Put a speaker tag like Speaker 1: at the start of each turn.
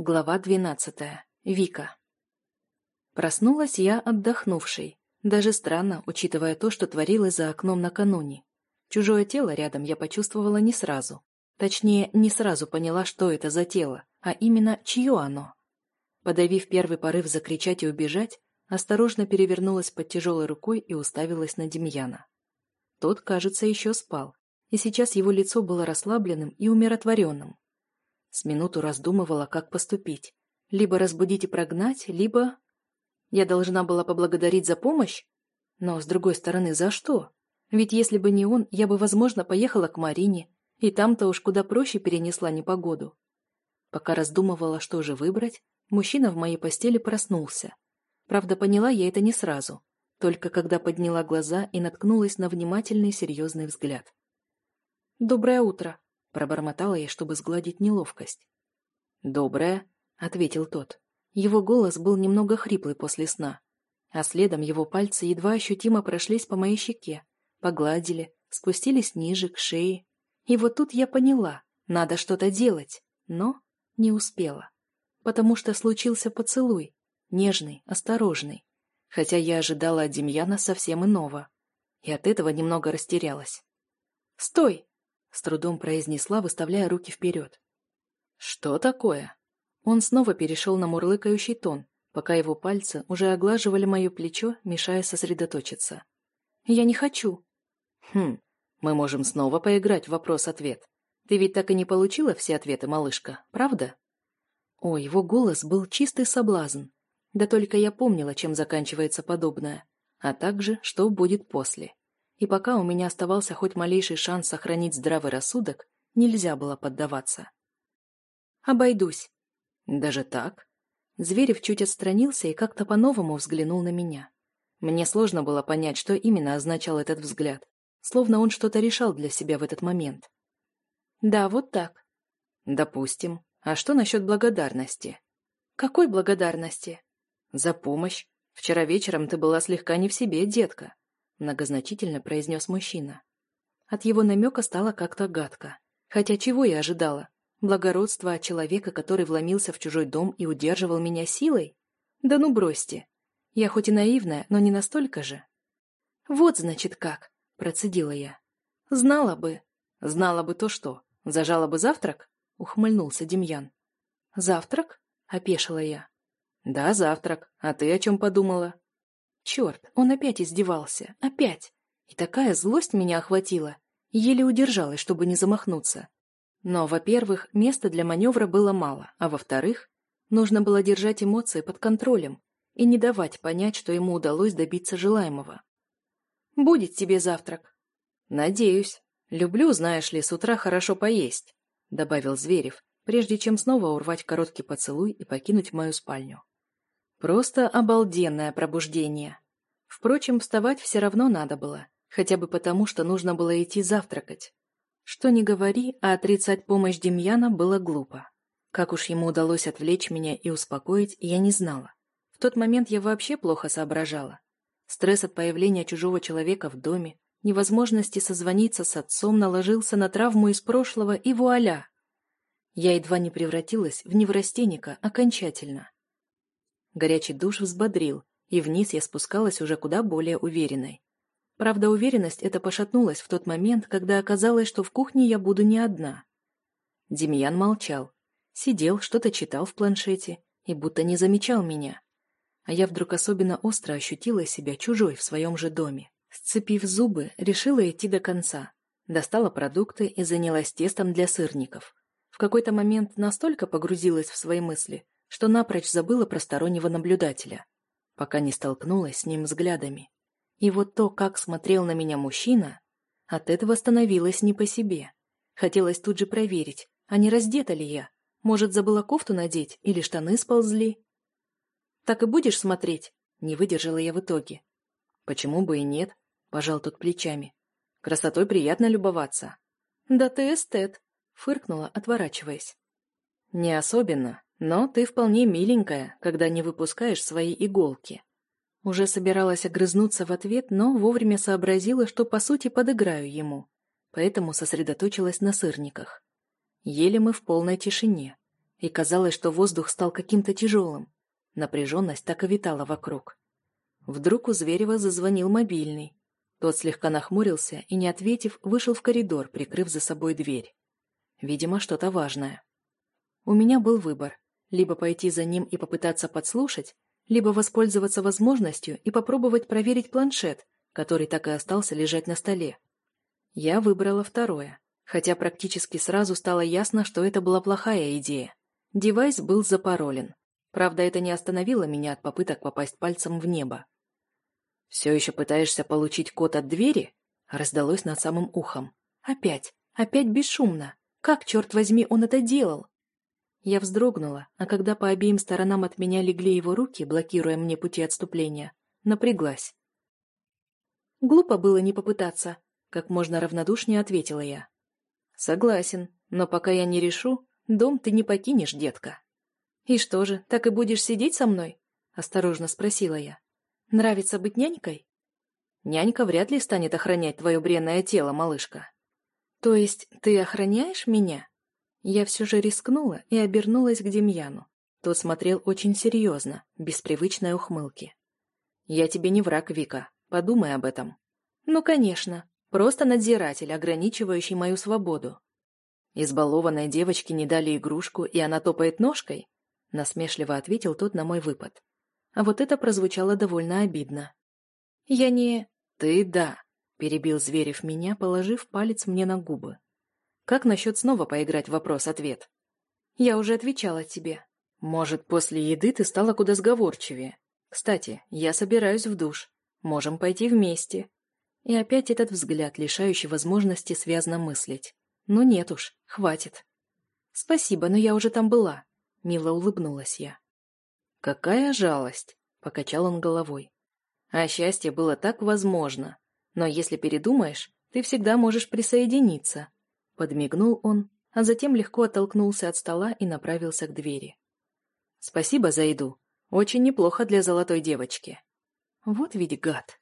Speaker 1: Глава двенадцатая. Вика. Проснулась я отдохнувшей. Даже странно, учитывая то, что творилось за окном накануне. Чужое тело рядом я почувствовала не сразу. Точнее, не сразу поняла, что это за тело, а именно, чье оно. Подавив первый порыв закричать и убежать, осторожно перевернулась под тяжелой рукой и уставилась на Демьяна. Тот, кажется, еще спал, и сейчас его лицо было расслабленным и умиротворенным. С минуту раздумывала, как поступить. Либо разбудить и прогнать, либо... Я должна была поблагодарить за помощь? Но, с другой стороны, за что? Ведь если бы не он, я бы, возможно, поехала к Марине, и там-то уж куда проще перенесла непогоду. Пока раздумывала, что же выбрать, мужчина в моей постели проснулся. Правда, поняла я это не сразу, только когда подняла глаза и наткнулась на внимательный серьезный взгляд. «Доброе утро», Пробормотала я, чтобы сгладить неловкость. «Доброе», — ответил тот. Его голос был немного хриплый после сна, а следом его пальцы едва ощутимо прошлись по моей щеке, погладили, спустились ниже, к шее. И вот тут я поняла, надо что-то делать, но не успела. Потому что случился поцелуй, нежный, осторожный, хотя я ожидала от Демьяна совсем иного. И от этого немного растерялась. «Стой!» С трудом произнесла, выставляя руки вперед. «Что такое?» Он снова перешел на мурлыкающий тон, пока его пальцы уже оглаживали мое плечо, мешая сосредоточиться. «Я не хочу». «Хм, мы можем снова поиграть в вопрос-ответ. Ты ведь так и не получила все ответы, малышка, правда?» О, его голос был чистый соблазн. Да только я помнила, чем заканчивается подобное, а также, что будет после. И пока у меня оставался хоть малейший шанс сохранить здравый рассудок, нельзя было поддаваться. «Обойдусь». «Даже так?» Зверев чуть отстранился и как-то по-новому взглянул на меня. Мне сложно было понять, что именно означал этот взгляд, словно он что-то решал для себя в этот момент. «Да, вот так». «Допустим. А что насчет благодарности?» «Какой благодарности?» «За помощь. Вчера вечером ты была слегка не в себе, детка многозначительно произнес мужчина. От его намека стало как-то гадко. Хотя чего я ожидала? Благородство от человека, который вломился в чужой дом и удерживал меня силой? Да ну бросьте. Я хоть и наивная, но не настолько же. Вот, значит, как, процедила я. Знала бы. Знала бы то что? Зажала бы завтрак? Ухмыльнулся Демьян. Завтрак? Опешила я. Да, завтрак. А ты о чем подумала? Черт, он опять издевался. Опять. И такая злость меня охватила. Еле удержалась, чтобы не замахнуться. Но, во-первых, места для маневра было мало, а во-вторых, нужно было держать эмоции под контролем и не давать понять, что ему удалось добиться желаемого. «Будет тебе завтрак». «Надеюсь. Люблю, знаешь ли, с утра хорошо поесть», — добавил Зверев, прежде чем снова урвать короткий поцелуй и покинуть мою спальню. Просто обалденное пробуждение. Впрочем, вставать все равно надо было, хотя бы потому, что нужно было идти завтракать. Что ни говори, а отрицать помощь Демьяна было глупо. Как уж ему удалось отвлечь меня и успокоить, я не знала. В тот момент я вообще плохо соображала. Стресс от появления чужого человека в доме, невозможности созвониться с отцом наложился на травму из прошлого и вуаля! Я едва не превратилась в неврастенника окончательно. Горячий душ взбодрил, и вниз я спускалась уже куда более уверенной. Правда, уверенность эта пошатнулась в тот момент, когда оказалось, что в кухне я буду не одна. Демьян молчал, сидел, что-то читал в планшете и будто не замечал меня. А я вдруг особенно остро ощутила себя чужой в своем же доме. Сцепив зубы, решила идти до конца. Достала продукты и занялась тестом для сырников. В какой-то момент настолько погрузилась в свои мысли, что напрочь забыла про стороннего наблюдателя, пока не столкнулась с ним взглядами. И вот то, как смотрел на меня мужчина, от этого становилось не по себе. Хотелось тут же проверить, а не раздета ли я. Может, забыла кофту надеть или штаны сползли? «Так и будешь смотреть?» — не выдержала я в итоге. «Почему бы и нет?» — пожал тут плечами. «Красотой приятно любоваться». «Да ты эстет!» — фыркнула, отворачиваясь. «Не особенно», но ты вполне миленькая, когда не выпускаешь свои иголки. Уже собиралась огрызнуться в ответ, но вовремя сообразила, что по сути подыграю ему, поэтому сосредоточилась на сырниках. Ели мы в полной тишине. и казалось, что воздух стал каким-то тяжелым. Напряженность так и витала вокруг. Вдруг у Зверева зазвонил мобильный. Тот слегка нахмурился и, не ответив, вышел в коридор, прикрыв за собой дверь. Видимо, что-то важное. У меня был выбор. Либо пойти за ним и попытаться подслушать, либо воспользоваться возможностью и попробовать проверить планшет, который так и остался лежать на столе. Я выбрала второе, хотя практически сразу стало ясно, что это была плохая идея. Девайс был запаролен. Правда, это не остановило меня от попыток попасть пальцем в небо. «Все еще пытаешься получить код от двери?» Раздалось над самым ухом. «Опять, опять бесшумно. Как, черт возьми, он это делал?» Я вздрогнула, а когда по обеим сторонам от меня легли его руки, блокируя мне пути отступления, напряглась. Глупо было не попытаться, как можно равнодушнее ответила я. Согласен, но пока я не решу, дом ты не покинешь, детка. И что же, так и будешь сидеть со мной? Осторожно спросила я. Нравится быть нянькой? Нянька вряд ли станет охранять твое бренное тело, малышка. То есть ты охраняешь меня? Я все же рискнула и обернулась к Демьяну. Тот смотрел очень серьезно, без привычной ухмылки. «Я тебе не враг, Вика. Подумай об этом». «Ну, конечно. Просто надзиратель, ограничивающий мою свободу». «Избалованной девочке не дали игрушку, и она топает ножкой?» Насмешливо ответил тот на мой выпад. А вот это прозвучало довольно обидно. «Я не...» «Ты да», — перебил Зверев меня, положив палец мне на губы. «Как насчет снова поиграть в вопрос-ответ?» «Я уже отвечала тебе». «Может, после еды ты стала куда сговорчивее? Кстати, я собираюсь в душ. Можем пойти вместе». И опять этот взгляд, лишающий возможности связно мыслить. «Ну нет уж, хватит». «Спасибо, но я уже там была», — мило улыбнулась я. «Какая жалость!» — покачал он головой. «А счастье было так возможно. Но если передумаешь, ты всегда можешь присоединиться». Подмигнул он, а затем легко оттолкнулся от стола и направился к двери. «Спасибо за еду. Очень неплохо для золотой девочки». Вот ведь гад.